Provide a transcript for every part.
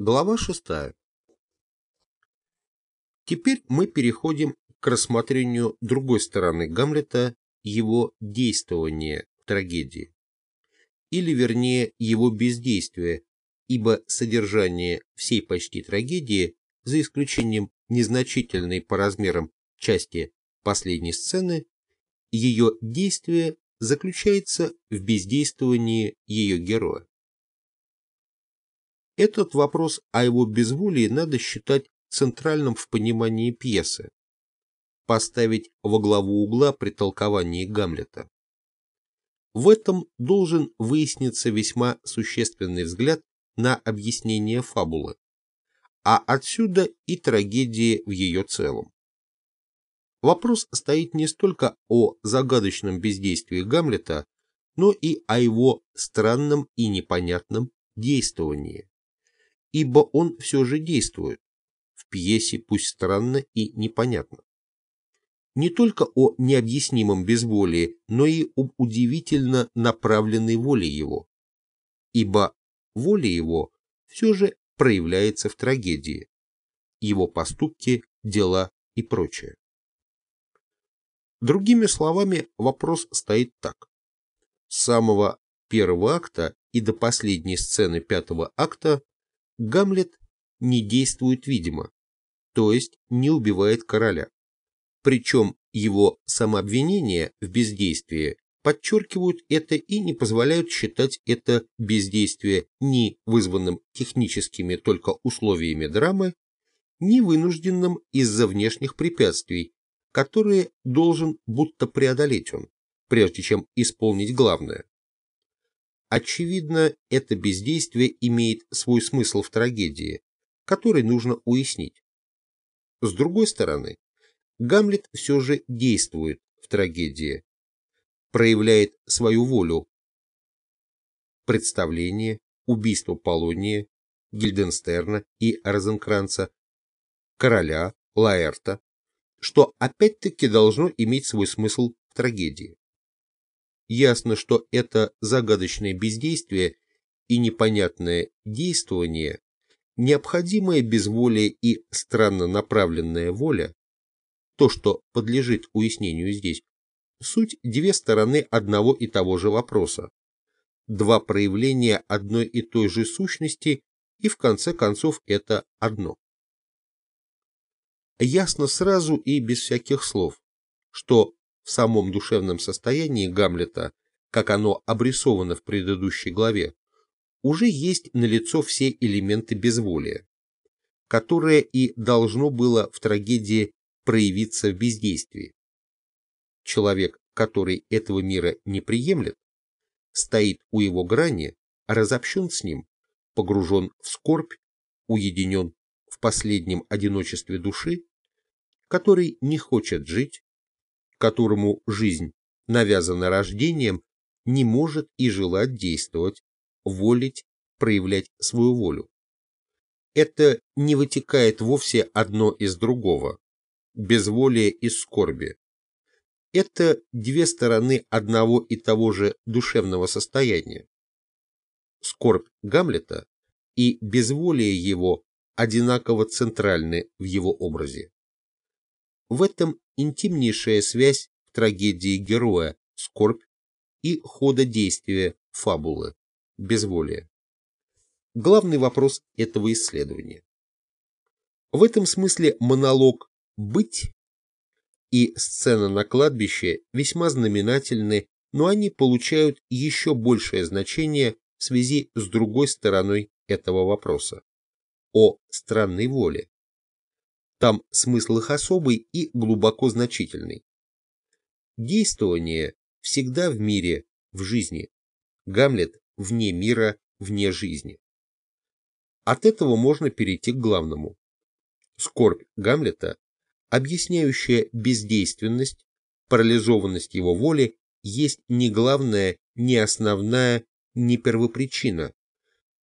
Глава 6. Теперь мы переходим к рассмотрению другой стороны Гамлета, его действования в трагедии, или вернее его бездействия, ибо содержание всей почти трагедии, за исключением незначительной по размерам части последней сцены, ее действие заключается в бездействовании ее героя. Этот вопрос о его безволии надо считать центральным в понимании пьесы, поставить во главу угла при толковании Гамлета. В этом должен выясниться весьма существенный взгляд на объяснение фабулы, а отсюда и трагедии в ее целом. Вопрос стоит не столько о загадочном бездействии Гамлета, но и о его странном и непонятном действовании ибо он все же действует, в пьесе пусть странно и непонятно. Не только о необъяснимом безволии, но и об удивительно направленной воле его, ибо воля его все же проявляется в трагедии, его поступки, дела и прочее. Другими словами, вопрос стоит так. С самого первого акта и до последней сцены пятого акта Гамлет не действует видимо, то есть не убивает короля. Причем его самообвинения в бездействии подчеркивают это и не позволяют считать это бездействие ни вызванным техническими только условиями драмы, ни вынужденным из-за внешних препятствий, которые должен будто преодолеть он, прежде чем исполнить главное. Очевидно, это бездействие имеет свой смысл в трагедии, который нужно уяснить. С другой стороны, Гамлет все же действует в трагедии, проявляет свою волю. Представление, убийство Полония, Гильденстерна и Розенкранца, короля, Лаэрта, что опять-таки должно иметь свой смысл в трагедии. Ясно, что это загадочное бездействие и непонятное действование, необходимое безволие и странно направленная воля, то, что подлежит уяснению здесь, суть две стороны одного и того же вопроса, два проявления одной и той же сущности, и в конце концов это одно. Ясно сразу и без всяких слов, что в самом душевном состоянии Гамлета, как оно обрисовано в предыдущей главе, уже есть налицо все элементы безволия, которое и должно было в трагедии проявиться в бездействии. Человек, который этого мира не приемлет, стоит у его грани, разобщен с ним, погружен в скорбь, уединен в последнем одиночестве души, который не хочет жить, которому жизнь, навязана рождением, не может и желать действовать, волить, проявлять свою волю. Это не вытекает вовсе одно из другого, безволие и скорби. Это две стороны одного и того же душевного состояния. Скорбь Гамлета и безволие его одинаково центральны в его образе. В этом интимнейшая связь в трагедии героя, скорбь и хода действия фабулы, безволие. Главный вопрос этого исследования. В этом смысле монолог «быть» и сцена на кладбище весьма знаменательны, но они получают еще большее значение в связи с другой стороной этого вопроса – о странной воле, там смысл их особый и глубоко значительный. Действование всегда в мире, в жизни. Гамлет вне мира, вне жизни. От этого можно перейти к главному. Скорбь Гамлета, объясняющая бездейственность, парализованность его воли, есть не главная, не основная, не первопричина,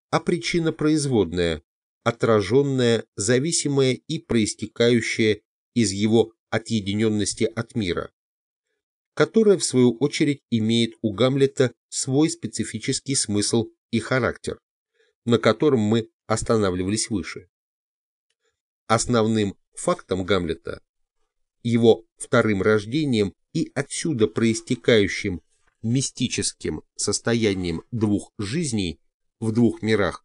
а причина производная, отраженное, зависимое и проистекающее из его отъединенности от мира, которое, в свою очередь, имеет у Гамлета свой специфический смысл и характер, на котором мы останавливались выше. Основным фактом Гамлета, его вторым рождением и отсюда проистекающим мистическим состоянием двух жизней в двух мирах,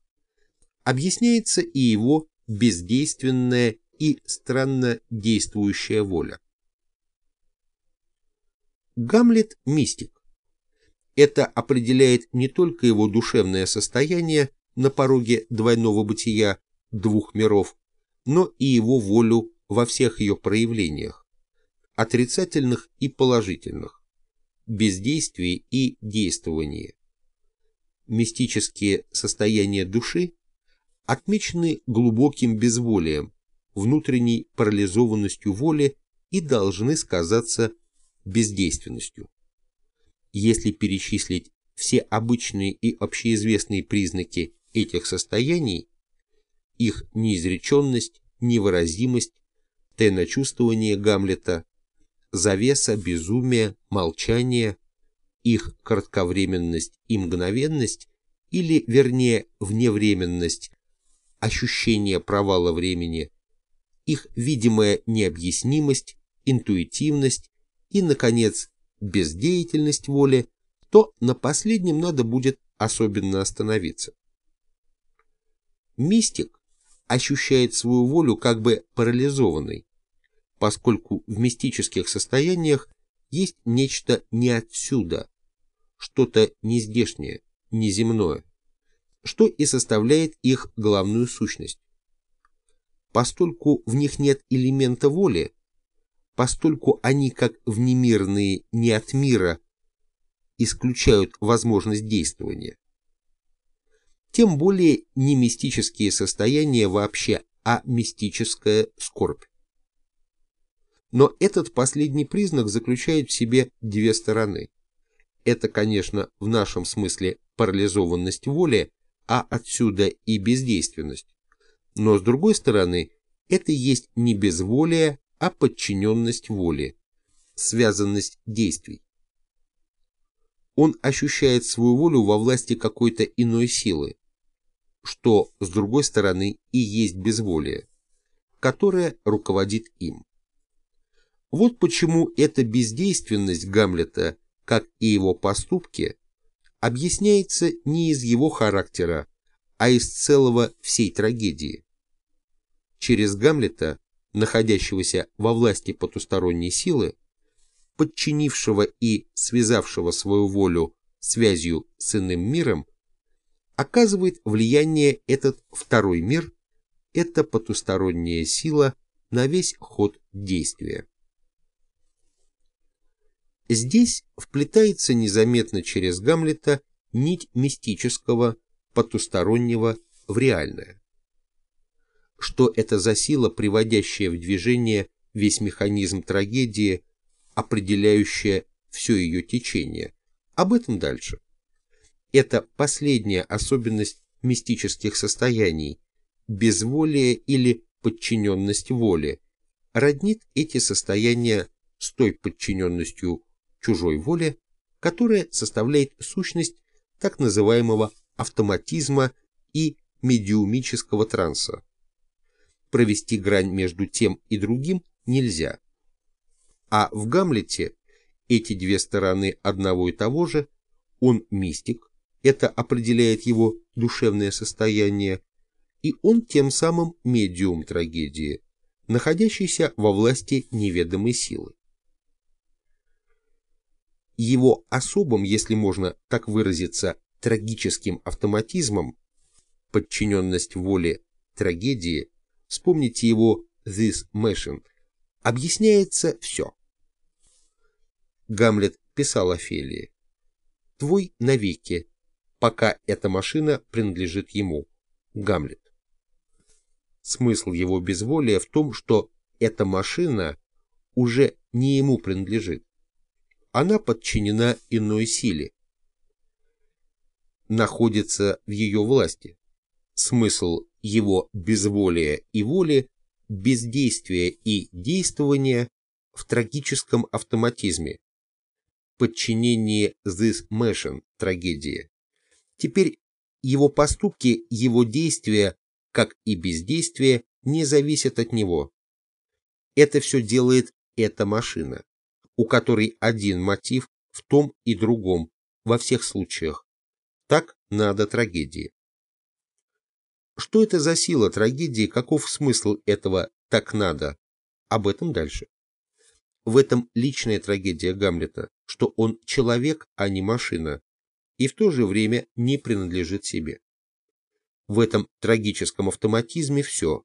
объясняется и его бездейственная и странно действующая воля. Гамлет – мистик. Это определяет не только его душевное состояние на пороге двойного бытия двух миров, но и его волю во всех ее проявлениях, отрицательных и положительных, бездействии и действовании. Мистические состояния души отмечены глубоким безволием, внутренней парализованностью воли и должны сказаться бездейственностью. Если перечислить все обычные и общеизвестные признаки этих состояний, их неизреченность, невыразимость, тайночувствование Гамлета, завеса, безумие, молчание, их кратковременность и мгновенность, или, вернее, вневременность, ощущение провала времени, их видимая необъяснимость, интуитивность и, наконец, бездеятельность воли, то на последнем надо будет особенно остановиться. Мистик ощущает свою волю как бы парализованной, поскольку в мистических состояниях есть нечто не отсюда, что-то нездешнее, неземное, что и составляет их главную сущность. Постольку в них нет элемента воли, постольку они, как внемирные не от мира, исключают возможность действования. Тем более не мистические состояния вообще, а мистическая скорбь. Но этот последний признак заключает в себе две стороны. Это, конечно, в нашем смысле парализованность воли, а отсюда и бездейственность. Но с другой стороны, это есть не безволие, а подчиненность воле, связанность действий. Он ощущает свою волю во власти какой-то иной силы, что, с другой стороны, и есть безволие, которое руководит им. Вот почему эта бездейственность Гамлета, как и его поступки, объясняется не из его характера, а из целого всей трагедии. Через Гамлета, находящегося во власти потусторонней силы, подчинившего и связавшего свою волю связью с иным миром, оказывает влияние этот второй мир, эта потусторонняя сила на весь ход действия. Здесь вплетается незаметно через Гамлета нить мистического, потустороннего в реальное. Что это за сила, приводящая в движение весь механизм трагедии, определяющая все ее течение? Об этом дальше. Это последняя особенность мистических состояний, безволие или подчиненность воле, роднит эти состояния с той подчиненностью чужой воле, которая составляет сущность так называемого автоматизма и медиумического транса. Провести грань между тем и другим нельзя. А в Гамлете эти две стороны одного и того же, он мистик, это определяет его душевное состояние, и он тем самым медиум трагедии, находящийся во власти неведомой силы. Его особым, если можно так выразиться, трагическим автоматизмом, подчиненность воле трагедии, вспомните его «This Machine», объясняется все. Гамлет писал Офелии, «Твой навеки, пока эта машина принадлежит ему, Гамлет». Смысл его безволия в том, что эта машина уже не ему принадлежит. Она подчинена иной силе, находится в ее власти. Смысл его безволия и воли, бездействия и действования в трагическом автоматизме, подчинении this machine трагедии. Теперь его поступки, его действия как и бездействие, не зависят от него. Это все делает эта машина, у которой один мотив в том и другом, во всех случаях. Так надо трагедии. Что это за сила трагедии, каков смысл этого «так надо»? Об этом дальше. В этом личная трагедия Гамлета, что он человек, а не машина, и в то же время не принадлежит себе. В этом трагическом автоматизме все,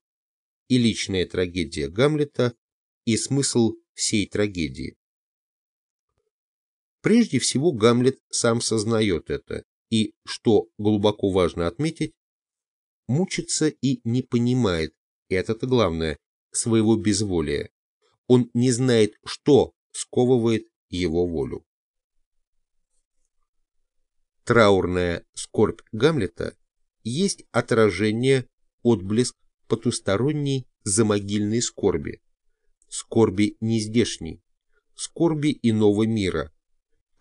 и личная трагедия Гамлета, и смысл всей трагедии. Прежде всего Гамлет сам сознает это, и, что глубоко важно отметить, мучится и не понимает, и это-то главное, своего безволия. Он не знает, что сковывает его волю. Траурная скорбь Гамлета есть отражение, отблеск потусторонней замогильной скорби, скорби нездешней, скорби иного мира,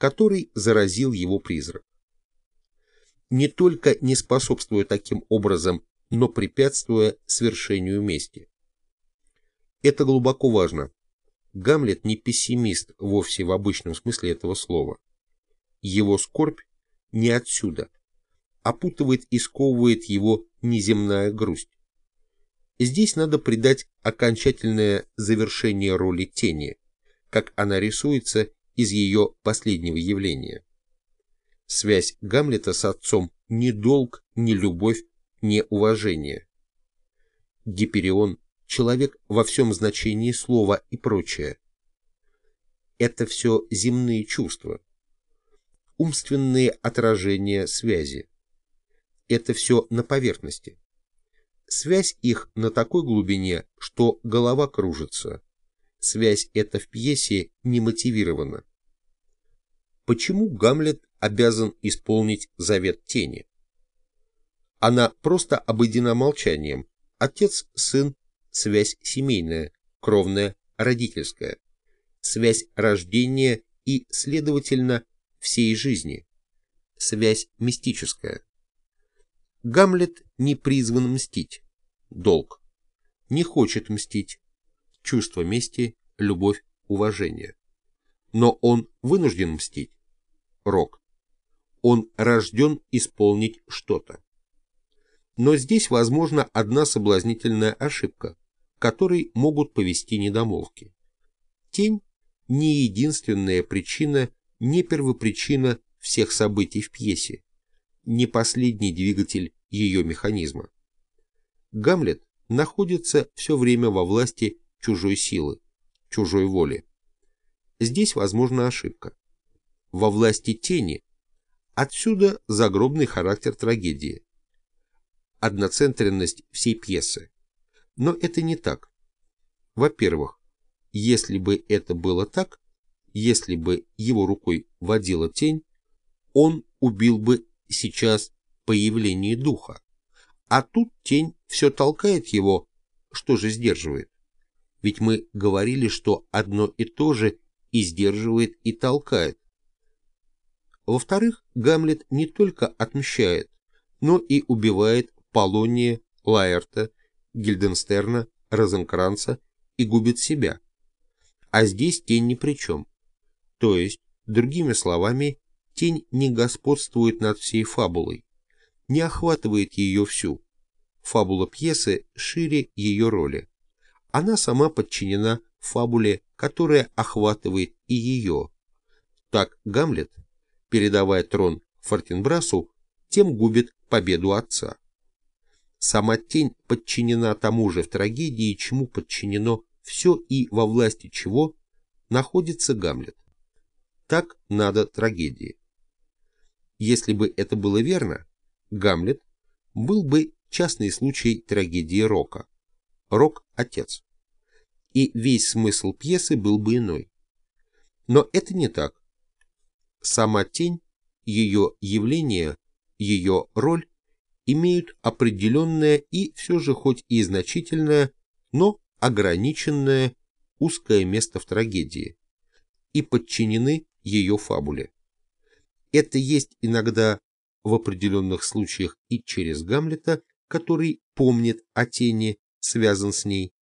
который заразил его призрак. Не только не способствуя таким образом, но препятствуя свершению мести. Это глубоко важно. Гамлет не пессимист вовсе в обычном смысле этого слова. Его скорбь не отсюда. Опутывает и сковывает его неземная грусть. Здесь надо придать окончательное завершение роли тени, как она рисуется из ее последнего явления. Связь Гамлета с отцом не долг, не любовь, не уважение. Гиперион – человек во всем значении слова и прочее. Это все земные чувства, умственные отражения связи. Это все на поверхности. Связь их на такой глубине, что голова кружится. Связь эта в пьесе не мотивирована. Почему Гамлет обязан исполнить завет тени? Она просто обойдена молчанием. Отец, сын, связь семейная, кровная, родительская. Связь рождения и, следовательно, всей жизни. Связь мистическая. Гамлет не призван мстить. Долг. Не хочет мстить. Чувство мести, любовь, уважение. Но он вынужден мстить. Рок. Он рожден исполнить что-то. Но здесь возможна одна соблазнительная ошибка, которой могут повести недомолвки. Тень – не единственная причина не первопричина всех событий в пьесе, не последний двигатель ее механизма. Гамлет находится все время во власти чужой силы, чужой воли. Здесь возможна ошибка. Во власти тени отсюда загробный характер трагедии, одноцентренность всей пьесы. Но это не так. Во-первых, если бы это было так, если бы его рукой водила тень, он убил бы сейчас появление духа. А тут тень все толкает его, что же сдерживает? Ведь мы говорили, что одно и то же и сдерживает, и толкает. Во-вторых, Гамлет не только отмщает, но и убивает Полония, Лаэрта, Гильденстерна, Розенкранца и губит себя. А здесь тень ни при чем. То есть, другими словами, тень не господствует над всей фабулой, не охватывает ее всю. Фабула пьесы шире ее роли. Она сама подчинена фабуле, которая охватывает и ее. Так Гамлет, передавая трон Фортенбрасу, тем губит победу отца. Сама тень подчинена тому же в трагедии, чему подчинено все и во власти чего находится Гамлет. Так надо трагедии. Если бы это было верно, Гамлет был бы частный случай трагедии Рока. Рок – отец. И весь смысл пьесы был бы иной. Но это не так. Сама тень, ее явление, ее роль имеют определенное и все же хоть и значительное, но ограниченное узкое место в трагедии и подчинены ее фабуле. Это есть иногда в определенных случаях и через Гамлета, который помнит о тени, связан с ней.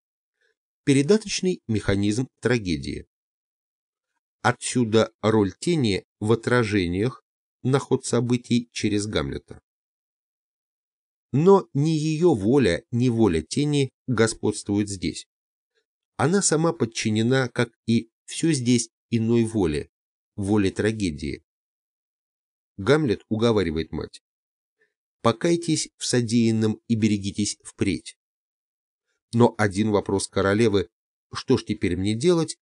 Передаточный механизм трагедии. Отсюда роль тени в отражениях на ход событий через Гамлета. Но ни ее воля, ни воля тени господствует здесь. Она сама подчинена, как и все здесь, иной воле, воле трагедии. Гамлет уговаривает мать. «Покайтесь в содеянном и берегитесь впредь». Но один вопрос королевы «Что ж теперь мне делать?»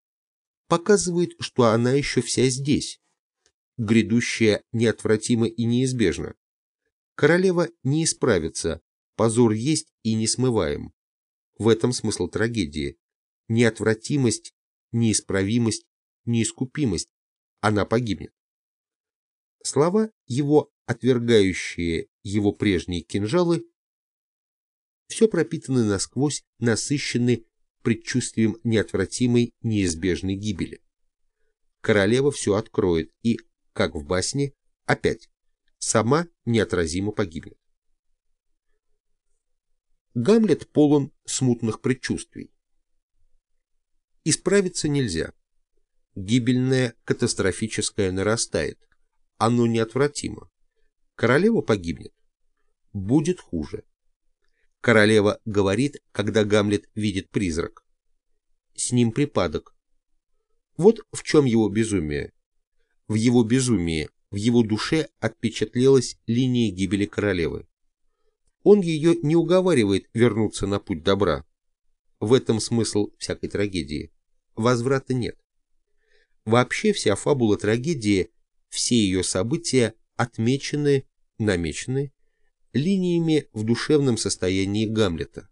показывает, что она еще вся здесь. Грядущее неотвратимо и неизбежно. Королева не исправится, позор есть и несмываем. В этом смысл трагедии. Неотвратимость, неисправимость, неискупимость. Она погибнет. Слова, его отвергающие его прежние кинжалы, все пропитаны насквозь, насыщены предчувствием неотвратимой, неизбежной гибели. Королева все откроет и, как в басне, опять сама неотразимо погибнет. Гамлет полон смутных предчувствий. Исправиться нельзя. Гибельное катастрофическое нарастает. Оно неотвратимо. Королева погибнет. Будет хуже. Королева говорит, когда Гамлет видит призрак. С ним припадок. Вот в чем его безумие. В его безумии в его душе отпечатлелась линия гибели королевы. Он ее не уговаривает вернуться на путь добра. В этом смысл всякой трагедии. Возврата нет. Вообще вся фабула трагедии, все ее события отмечены, намечены линиями в душевном состоянии Гамлета.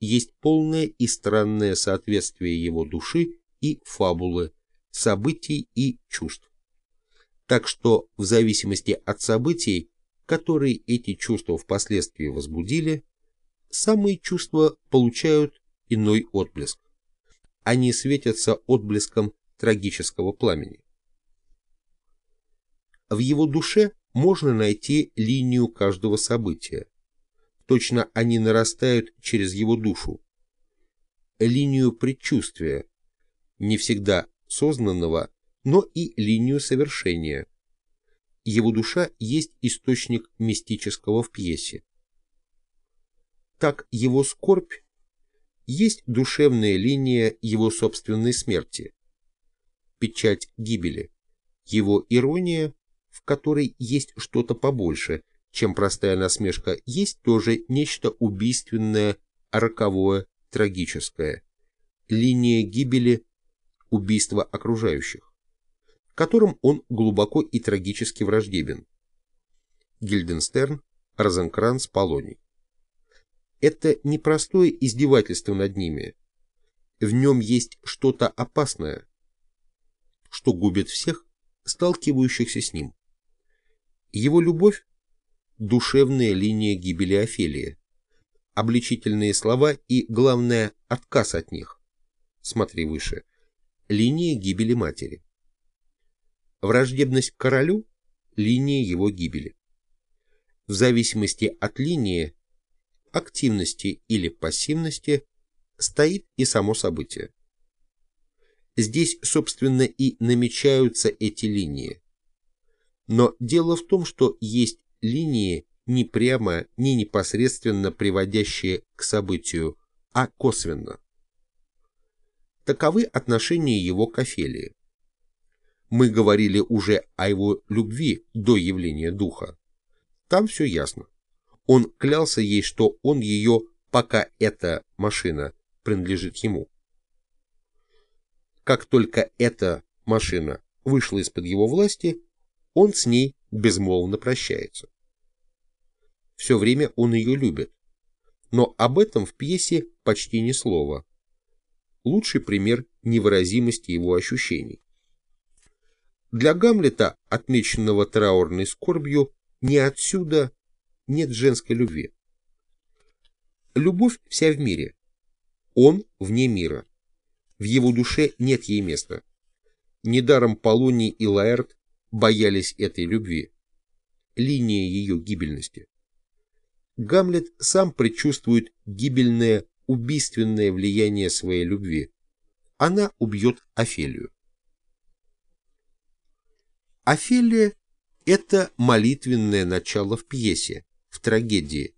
Есть полное и странное соответствие его души и фабулы, событий и чувств так что в зависимости от событий, которые эти чувства впоследствии возбудили, самые чувства получают иной отблеск. Они светятся отблеском трагического пламени. В его душе можно найти линию каждого события. Точно они нарастают через его душу. Линию предчувствия, не всегда сознанного, но и линию совершения. Его душа есть источник мистического в пьесе. Так его скорбь есть душевная линия его собственной смерти, печать гибели, его ирония, в которой есть что-то побольше, чем простая насмешка, есть тоже нечто убийственное, роковое, трагическое, линия гибели, убийства окружающих которым он глубоко и трагически враждебен. Гильденстерн, Розенкранц, Полоний. Это непростое издевательство над ними. В нем есть что-то опасное, что губит всех, сталкивающихся с ним. Его любовь – душевная линия гибели Офелии, обличительные слова и, главное, отказ от них. Смотри выше. Линия гибели матери. Враждебность к королю – линия его гибели. В зависимости от линии, активности или пассивности, стоит и само событие. Здесь, собственно, и намечаются эти линии. Но дело в том, что есть линии, не прямо, не непосредственно приводящие к событию, а косвенно. Таковы отношения его к Офелии. Мы говорили уже о его любви до явления духа. Там все ясно. Он клялся ей, что он ее, пока эта машина принадлежит ему. Как только эта машина вышла из-под его власти, он с ней безмолвно прощается. Все время он ее любит, но об этом в пьесе почти ни слова. Лучший пример невыразимости его ощущений. Для Гамлета, отмеченного траурной скорбью, не отсюда нет женской любви. Любовь вся в мире. Он вне мира. В его душе нет ей места. Недаром Полоний и Лаэрт боялись этой любви. Линия ее гибельности. Гамлет сам предчувствует гибельное, убийственное влияние своей любви. Она убьет Офелию. Офелия – это молитвенное начало в пьесе, в трагедии,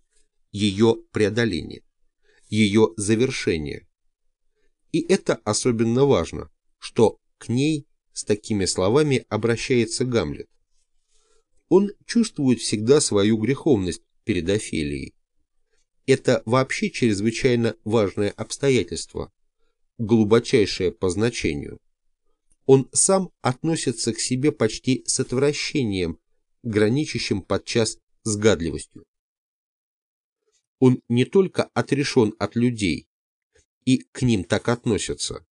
ее преодоление, ее завершение. И это особенно важно, что к ней с такими словами обращается Гамлет. Он чувствует всегда свою греховность перед Офелией. Это вообще чрезвычайно важное обстоятельство, глубочайшее по значению. Он сам относится к себе почти с отвращением, граничащим подчас с гадливостью. Он не только отрешен от людей, и к ним так относятся,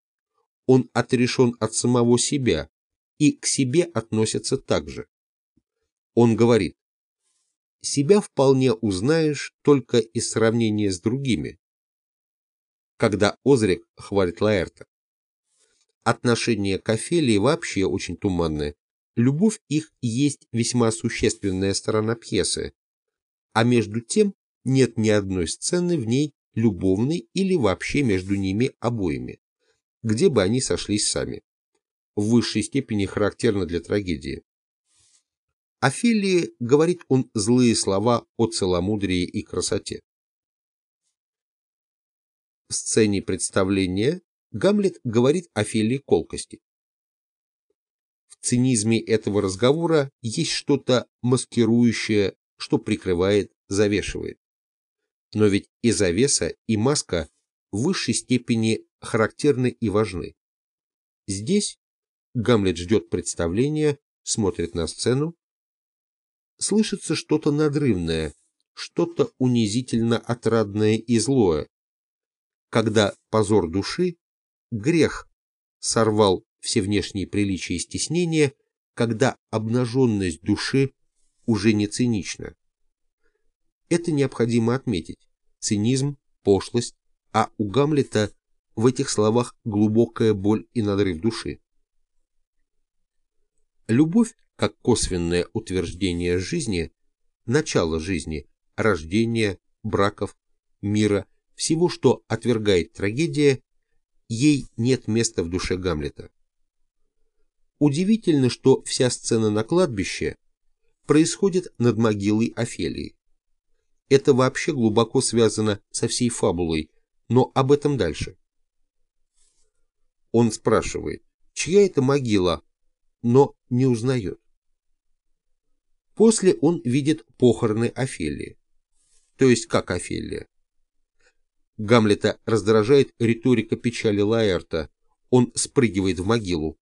он отрешен от самого себя, и к себе относится так же. Он говорит, себя вполне узнаешь только из сравнения с другими. Когда Озрик хвалит Лаэрта. Отношение к Офелии вообще очень туманное. Любовь их есть весьма существенная сторона пьесы, а между тем нет ни одной сцены в ней любовной или вообще между ними обоими, где бы они сошлись сами. В высшей степени характерно для трагедии. Офелии говорит он злые слова о целомудрии и красоте. В сцене представления Гамлет говорит Офелии колкости. В цинизме этого разговора есть что-то маскирующее, что прикрывает, завешивает. Но ведь и завеса, и маска в высшей степени характерны и важны. Здесь Гамлет ждет представления, смотрит на сцену, слышится что-то надрывное, что-то унизительно отрадное и злое, когда позор души, грех, сорвал все внешние приличия и стеснения, когда обнаженность души уже не цинична. Это необходимо отметить. Цинизм, пошлость, а у Гамлета в этих словах глубокая боль и надрыв души. Любовь как косвенное утверждение жизни, начало жизни, рождения, браков, мира, всего, что отвергает трагедия, ей нет места в душе Гамлета. Удивительно, что вся сцена на кладбище происходит над могилой Офелии. Это вообще глубоко связано со всей фабулой, но об этом дальше. Он спрашивает, чья это могила, но не узнает. После он видит похороны Офелии. То есть как Офелия? Гамлета раздражает риторика печали Лаэрта. Он спрыгивает в могилу.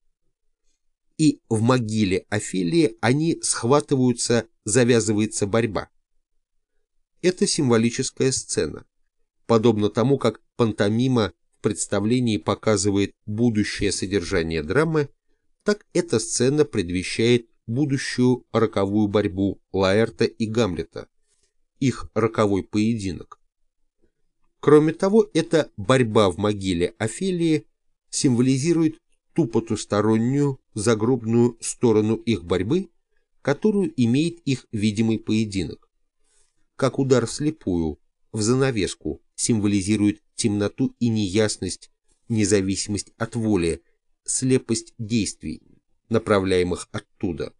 И в могиле Офелии они схватываются, завязывается борьба. Это символическая сцена. Подобно тому, как пантомима представлении показывает будущее содержание драмы, так эта сцена предвещает будущую роковую борьбу Лаэрта и Гамлета, их роковой поединок. Кроме того, эта борьба в могиле Офелии символизирует ту потустороннюю, загробную сторону их борьбы, которую имеет их видимый поединок. Как удар слепую, в занавеску, символизирует темноту и неясность, независимость от воли, слепость действий, направляемых оттуда.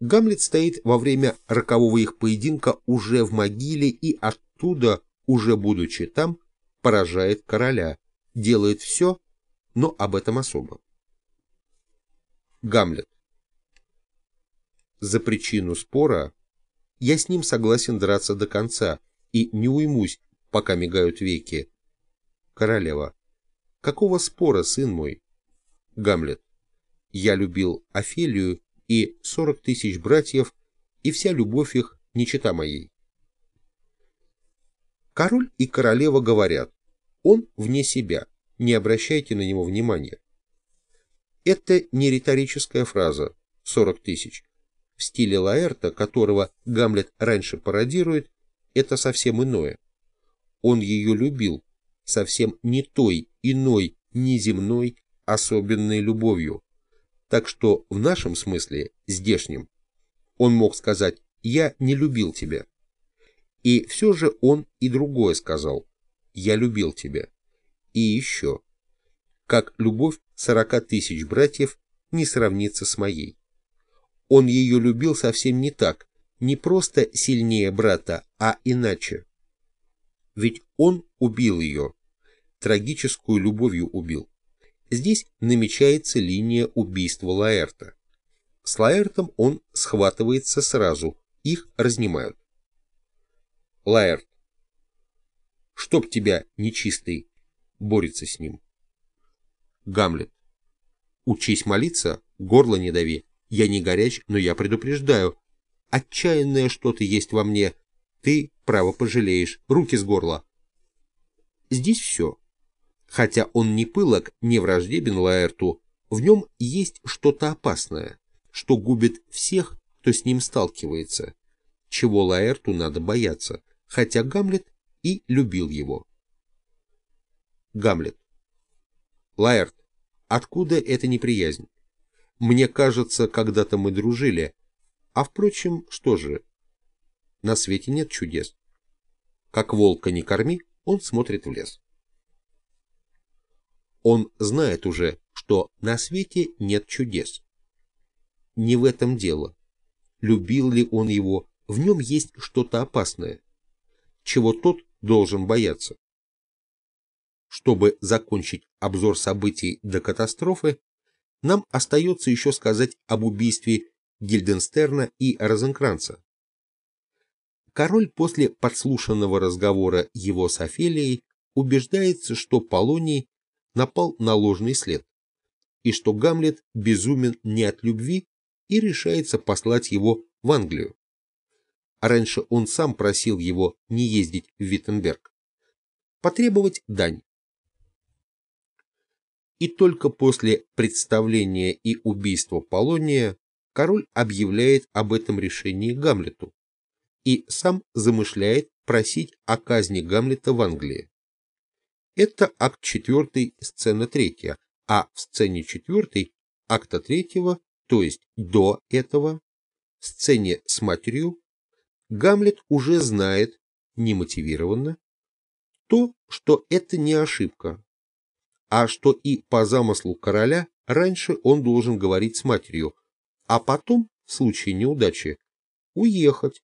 Гамлет стоит во время рокового их поединка уже в могиле и оттуда, уже будучи там, поражает короля, делает все, но об этом особо. Гамлет. За причину спора я с ним согласен драться до конца и не уймусь, пока мигают веки. Королева. Какого спора, сын мой? Гамлет. Я любил Офелию и 40 тысяч братьев, и вся любовь их не чета моей. Король и королева говорят, он вне себя, не обращайте на него внимания. Это не риторическая фраза «40 тысяч». В стиле Лаэрта, которого Гамлет раньше пародирует, это совсем иное. Он ее любил, совсем не той, иной, неземной, особенной любовью, так что в нашем смысле, здешнем, он мог сказать «я не любил тебя». И все же он и другое сказал. «Я любил тебя». И еще. Как любовь сорока тысяч братьев не сравнится с моей. Он ее любил совсем не так, не просто сильнее брата, а иначе. Ведь он убил ее, трагическую любовью убил. Здесь намечается линия убийства Лаэрта. С Лаэртом он схватывается сразу, их разнимают. Лаэрт. Чтоб тебя, нечистый, борется с ним. Гамлет. Учись молиться, горло не дави. Я не горяч, но я предупреждаю. Отчаянное что-то есть во мне. Ты, право, пожалеешь. Руки с горла. Здесь все. Хотя он не пылок, не враждебен Лаэрту, в нем есть что-то опасное, что губит всех, кто с ним сталкивается, чего Лаэрту надо бояться, хотя Гамлет и любил его. Гамлет. Лаэрт, откуда эта неприязнь? Мне кажется, когда-то мы дружили. А впрочем, что же? На свете нет чудес. Как волка не корми, он смотрит в лес. Он знает уже, что на свете нет чудес. Не в этом дело. Любил ли он его, в нем есть что-то опасное, чего тот должен бояться. Чтобы закончить обзор событий до катастрофы, нам остается еще сказать об убийстве Гильденстерна и Розенкранца. Король после подслушанного разговора его с Офелией убеждается, что Полоний напал на ложный след, и что Гамлет безумен не от любви и решается послать его в Англию. А раньше он сам просил его не ездить в Виттенберг. Потребовать дань и только после представления и убийства Полония король объявляет об этом решении Гамлету и сам замышляет просить о казни Гамлета в Англии. Это акт 4, сцена 3, а в сцене 4 акта 3, то есть до этого, в сцене с матерью, Гамлет уже знает, немотивированно, то, что это не ошибка, а что и по замыслу короля раньше он должен говорить с матерью, а потом, в случае неудачи, уехать,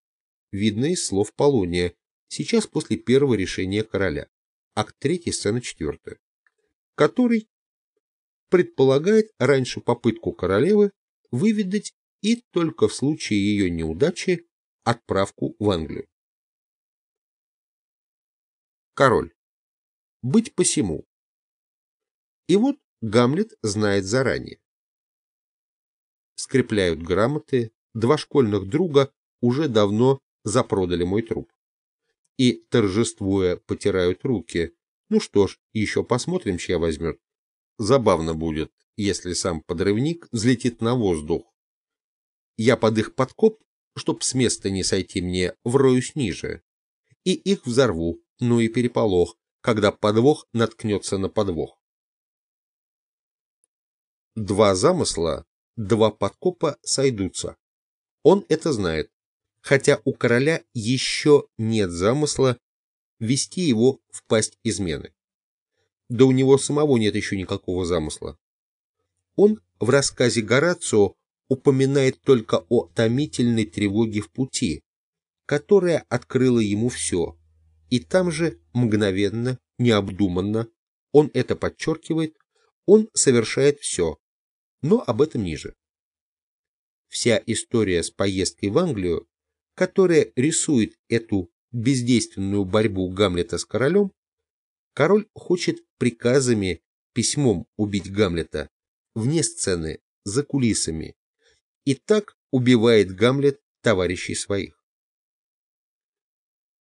видно из слов Полония, сейчас после первого решения короля, акт 3, сцена 4, который предполагает раньше попытку королевы выведать и только в случае ее неудачи отправку в Англию. Король. Быть посему. И вот Гамлет знает заранее. Скрепляют грамоты, два школьных друга уже давно запродали мой труп. И, торжествуя, потирают руки. Ну что ж, еще посмотрим, чья возьмет. Забавно будет, если сам подрывник взлетит на воздух. Я под их подкоп, чтоб с места не сойти мне, вроюсь ниже. И их взорву, ну и переполох, когда подвох наткнется на подвох. Два замысла, два подкопа сойдутся. Он это знает, хотя у короля еще нет замысла вести его в пасть измены. Да у него самого нет еще никакого замысла. Он в рассказе Горацио упоминает только о томительной тревоге в пути, которая открыла ему все, и там же мгновенно, необдуманно, он это подчеркивает, он совершает все, но об этом ниже. Вся история с поездкой в Англию, которая рисует эту бездейственную борьбу Гамлета с королем, король хочет приказами, письмом убить Гамлета, вне сцены, за кулисами, и так убивает Гамлет товарищей своих.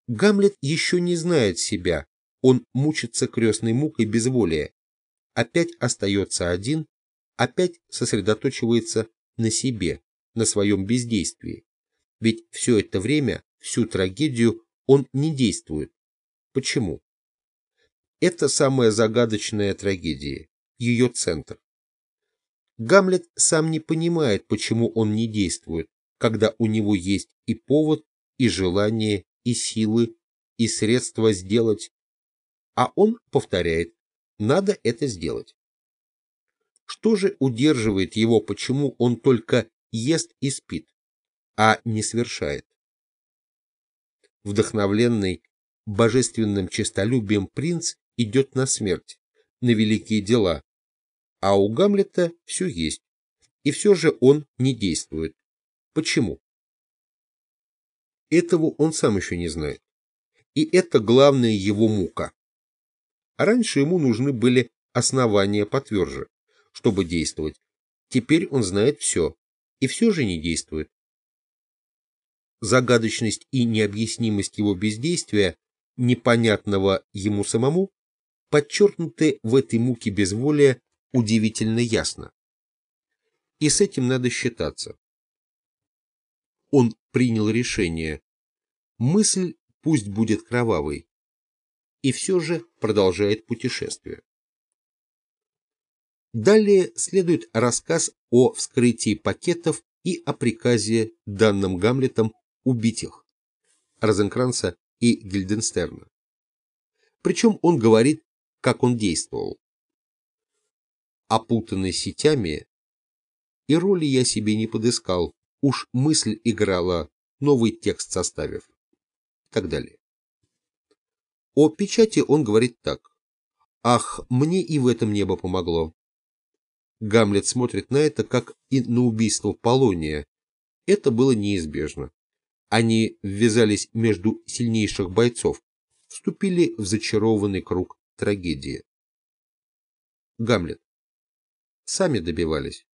Гамлет еще не знает себя, он мучится крестной мукой безволия, опять остается один опять сосредоточивается на себе, на своем бездействии. Ведь все это время, всю трагедию он не действует. Почему? Это самая загадочная трагедия, ее центр. Гамлет сам не понимает, почему он не действует, когда у него есть и повод, и желание, и силы, и средства сделать. А он повторяет, надо это сделать. Что же удерживает его, почему он только ест и спит, а не совершает? Вдохновленный божественным честолюбием принц идет на смерть, на великие дела, а у Гамлета все есть, и все же он не действует. Почему? Этого он сам еще не знает. И это главная его мука. А раньше ему нужны были основания потверже, чтобы действовать. Теперь он знает все, и все же не действует. Загадочность и необъяснимость его бездействия, непонятного ему самому, подчеркнуты в этой муке безволия удивительно ясно. И с этим надо считаться. Он принял решение. Мысль пусть будет кровавой. И все же продолжает путешествие. Далее следует рассказ о вскрытии пакетов и о приказе, данном Гамлетом, убить их, Розенкранца и Гильденстерна. Причем он говорит, как он действовал. Опутанный сетями, и роли я себе не подыскал, уж мысль играла, новый текст составив. И так далее. О печати он говорит так. Ах, мне и в этом небо помогло. Гамлет смотрит на это, как и на убийство Полония. Это было неизбежно. Они ввязались между сильнейших бойцов, вступили в зачарованный круг трагедии. Гамлет. Сами добивались.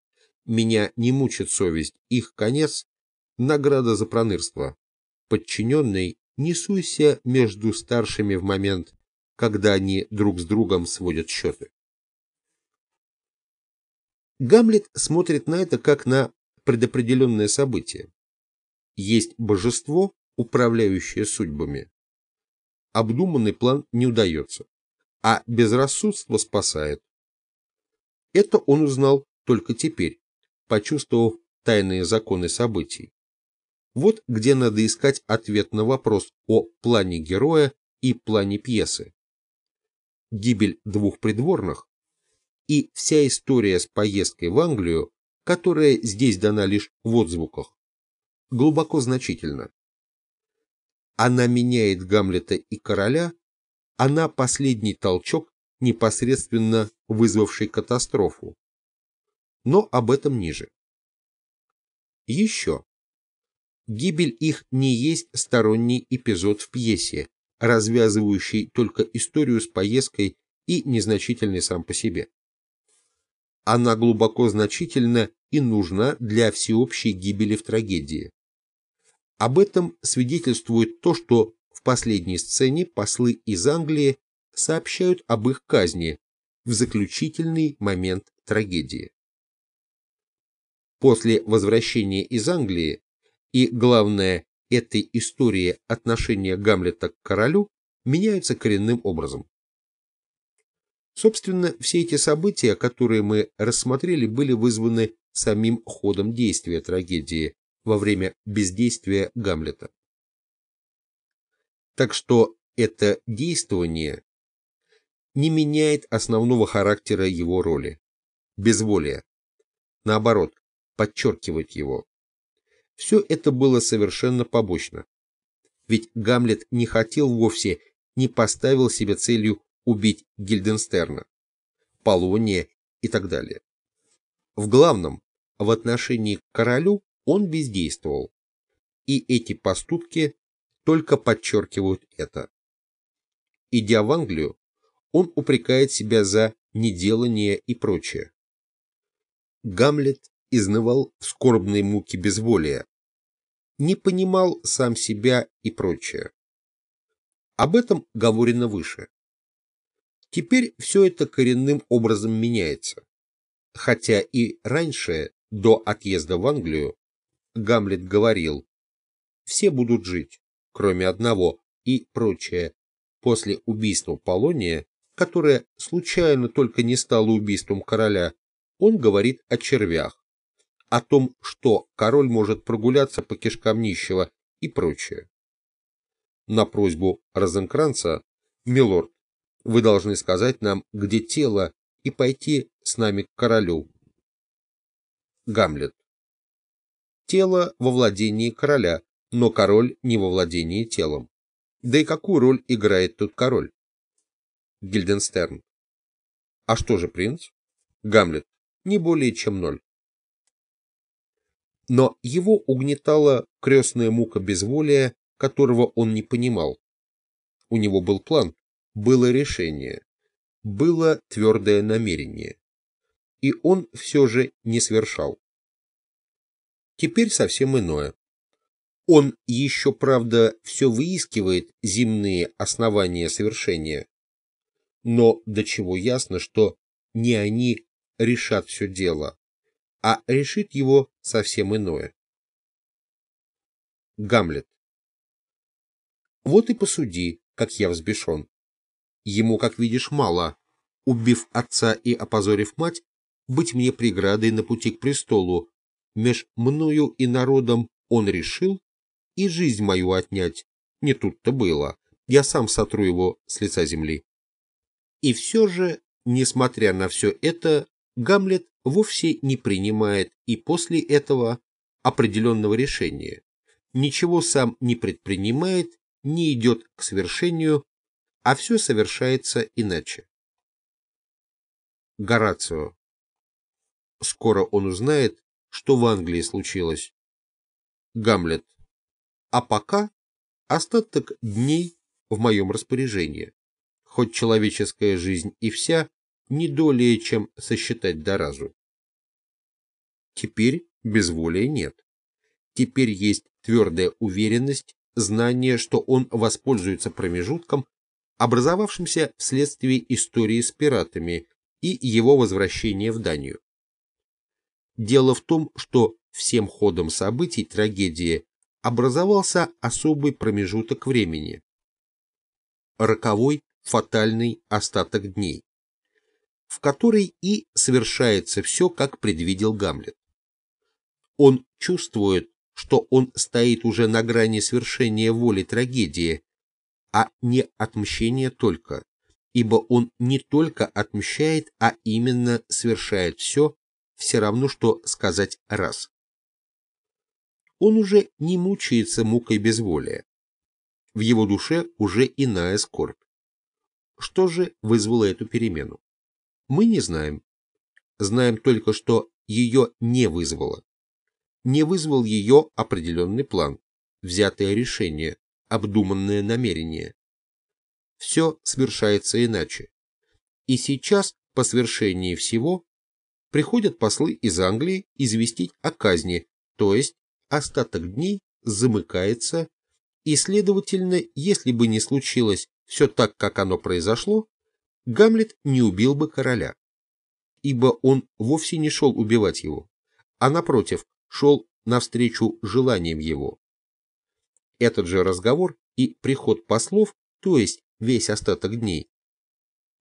Меня не мучит совесть, их конец — награда за пронырство. Подчиненный, не суйся между старшими в момент, когда они друг с другом сводят счеты. Гамлет смотрит на это как на предопределенное событие. Есть божество, управляющее судьбами. Обдуманный план не удается, а безрассудство спасает. Это он узнал только теперь, почувствовав тайные законы событий. Вот где надо искать ответ на вопрос о плане героя и плане пьесы. Гибель двух придворных и вся история с поездкой в Англию, которая здесь дана лишь в отзвуках, глубоко значительна. Она меняет Гамлета и короля, она последний толчок, непосредственно вызвавший катастрофу. Но об этом ниже. Еще. Гибель их не есть сторонний эпизод в пьесе, развязывающий только историю с поездкой и незначительный сам по себе она глубоко значительна и нужна для всеобщей гибели в трагедии. Об этом свидетельствует то, что в последней сцене послы из Англии сообщают об их казни в заключительный момент трагедии. После возвращения из Англии и, главное, этой истории отношения Гамлета к королю меняются коренным образом. Собственно, все эти события, которые мы рассмотрели, были вызваны самим ходом действия трагедии во время бездействия Гамлета. Так что это действование не меняет основного характера его роли – безволия. Наоборот, подчеркивает его. Все это было совершенно побочно. Ведь Гамлет не хотел вовсе, не поставил себе целью убить Гильденстерна, Полония и так далее. В главном, в отношении к королю он бездействовал, и эти поступки только подчеркивают это. Идя в Англию, он упрекает себя за неделание и прочее. Гамлет изнывал в скорбной муке безволия, не понимал сам себя и прочее. Об этом говорено выше. Теперь все это коренным образом меняется. Хотя и раньше, до отъезда в Англию, Гамлет говорил «все будут жить, кроме одного» и прочее, после убийства Полония, которое случайно только не стало убийством короля, он говорит о червях, о том, что король может прогуляться по кишкам нищего и прочее. на просьбу Розенкранца, «Милорд, вы должны сказать нам, где тело, и пойти с нами к королю». Гамлет. Тело во владении короля, но король не во владении телом. Да и какую роль играет тут король? Гильденстерн. А что же принц? Гамлет. Не более чем ноль. Но его угнетала крестная мука безволия, которого он не понимал. У него был план, было решение, было твердое намерение. И он все же не свершал. Теперь совсем иное. Он еще, правда, все выискивает земные основания совершения. Но до чего ясно, что не они решат все дело, а решит его совсем иное. Гамлет. Вот и посуди, как я взбешен. Ему, как видишь, мало. Убив отца и опозорив мать, быть мне преградой на пути к престолу. Меж мною и народом он решил, и жизнь мою отнять. Не тут-то было. Я сам сотру его с лица земли. И все же, несмотря на все это, Гамлет вовсе не принимает и после этого определенного решения. Ничего сам не предпринимает, не идет к свершению, а все совершается иначе. Горацио. Скоро он узнает, что в Англии случилось. Гамлет а пока остаток дней в моем распоряжении, хоть человеческая жизнь и вся не долее, чем сосчитать до разу. Теперь безволия нет. Теперь есть твердая уверенность, знание, что он воспользуется промежутком, образовавшимся вследствие истории с пиратами и его возвращения в Данию. Дело в том, что всем ходом событий трагедия образовался особый промежуток времени. Роковой фатальный остаток дней, в который и совершается все, как предвидел Гамлет. Он чувствует, что он стоит уже на грани свершения воли трагедии, а не отмщения только, ибо он не только отмщает, а именно совершает все, все равно, что сказать раз он уже не мучается мукой безволия. В его душе уже иная скорбь. Что же вызвало эту перемену? Мы не знаем. Знаем только, что ее не вызвало. Не вызвал ее определенный план, взятое решение, обдуманное намерение. Все свершается иначе. И сейчас, по свершении всего, приходят послы из Англии известить о казни, то есть остаток дней замыкается, и, следовательно, если бы не случилось все так, как оно произошло, Гамлет не убил бы короля, ибо он вовсе не шел убивать его, а, напротив, шел навстречу желаниям его. Этот же разговор и приход послов, то есть весь остаток дней,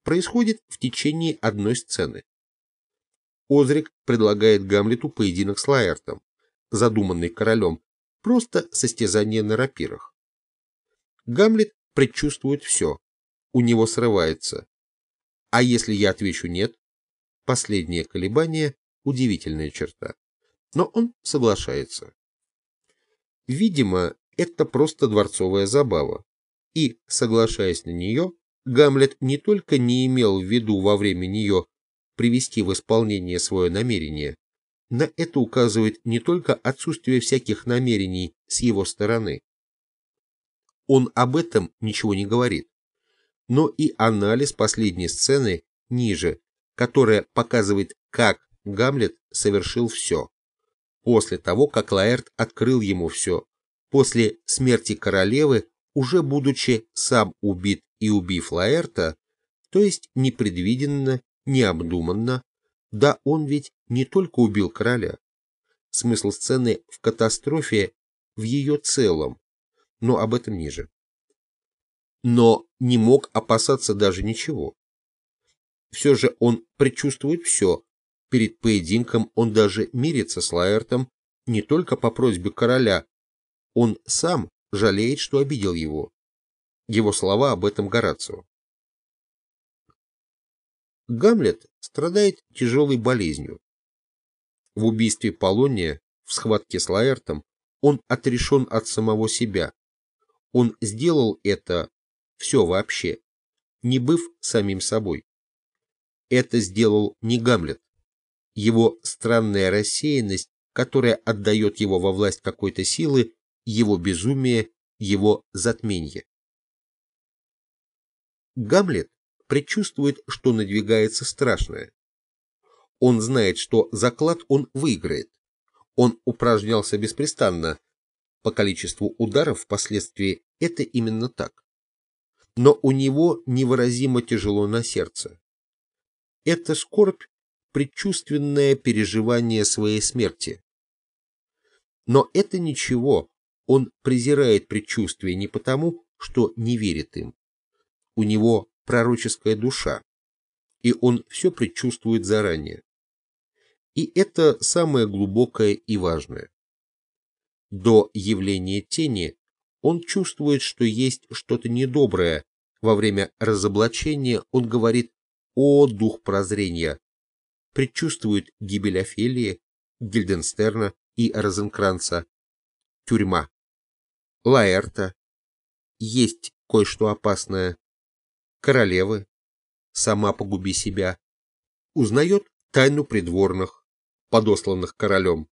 происходит в течение одной сцены. Озрик предлагает Гамлету поединок с Лаэртом, задуманный королем, просто состязание на рапирах. Гамлет предчувствует все, у него срывается. А если я отвечу «нет», последнее колебание – удивительная черта. Но он соглашается. Видимо, это просто дворцовая забава. И, соглашаясь на нее, Гамлет не только не имел в виду во время нее привести в исполнение свое намерение, на это указывает не только отсутствие всяких намерений с его стороны. Он об этом ничего не говорит, но и анализ последней сцены ниже, которая показывает, как Гамлет совершил все. После того, как Лаэрт открыл ему все, после смерти королевы, уже будучи сам убит и убив Лаэрта, то есть непредвиденно, необдуманно, да он ведь не только убил короля. Смысл сцены в катастрофе в ее целом, но об этом ниже. Но не мог опасаться даже ничего. Все же он предчувствует все. Перед поединком он даже мирится с Лаэртом не только по просьбе короля. Он сам жалеет, что обидел его. Его слова об этом Горацио. Гамлет страдает тяжелой болезнью. В убийстве Полония, в схватке с Лаэртом, он отрешен от самого себя. Он сделал это все вообще, не быв самим собой. Это сделал не Гамлет. Его странная рассеянность, которая отдает его во власть какой-то силы, его безумие, его затменье. Гамлет предчувствует, что надвигается страшное. Он знает, что заклад он выиграет. Он упражнялся беспрестанно. По количеству ударов впоследствии это именно так. Но у него невыразимо тяжело на сердце. Это скорбь, предчувственное переживание своей смерти. Но это ничего, он презирает предчувствия не потому, что не верит им. У него пророческая душа, и он все предчувствует заранее. И это самое глубокое и важное. До явления тени он чувствует, что есть что-то недоброе. Во время разоблачения он говорит «О, дух прозрения!» Предчувствует гибель Офелии, Гильденстерна и Розенкранца, тюрьма, Лаэрта, есть кое-что опасное, королевы, сама погуби себя, узнает тайну придворных, подосланных королем,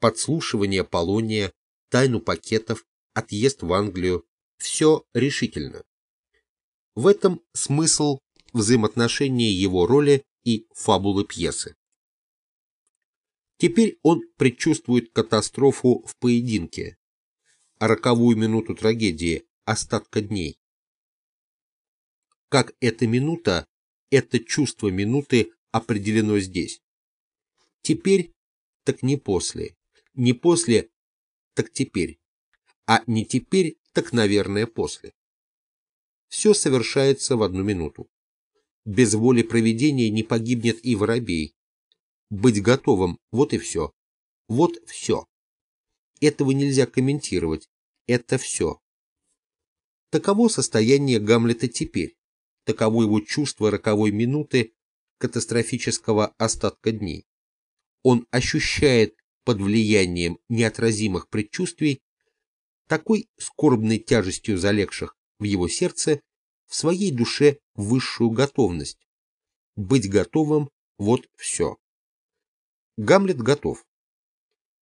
подслушивание Полония, тайну пакетов, отъезд в Англию, все решительно. В этом смысл взаимоотношения его роли и фабулы пьесы. Теперь он предчувствует катастрофу в поединке, роковую минуту трагедии, остатка дней как эта минута, это чувство минуты определено здесь. Теперь, так не после, не после, так теперь, а не теперь, так, наверное, после. Все совершается в одну минуту. Без воли проведения не погибнет и воробей. Быть готовым – вот и все. Вот все. Этого нельзя комментировать. Это все. Таково состояние Гамлета теперь таково его чувство роковой минуты катастрофического остатка дней. Он ощущает под влиянием неотразимых предчувствий такой скорбной тяжестью залегших в его сердце в своей душе высшую готовность. Быть готовым – вот все. Гамлет готов.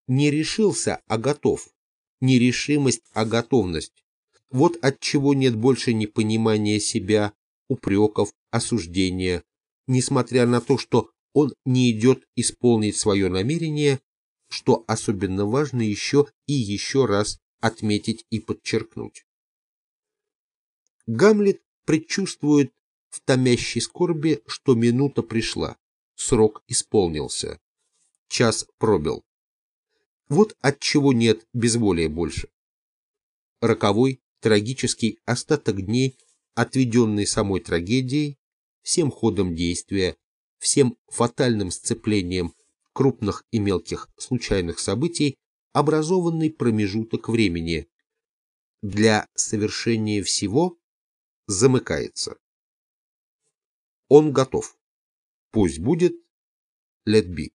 Не решился, а готов. Не решимость, а готовность. Вот от чего нет больше непонимания себя, упреков, осуждения, несмотря на то, что он не идет исполнить свое намерение, что особенно важно еще и еще раз отметить и подчеркнуть. Гамлет предчувствует в томящей скорби, что минута пришла, срок исполнился, час пробил. Вот от чего нет безволия больше. Роковой, трагический остаток дней отведенный самой трагедией, всем ходом действия, всем фатальным сцеплением крупных и мелких случайных событий, образованный промежуток времени для совершения всего замыкается. Он готов. Пусть будет let be.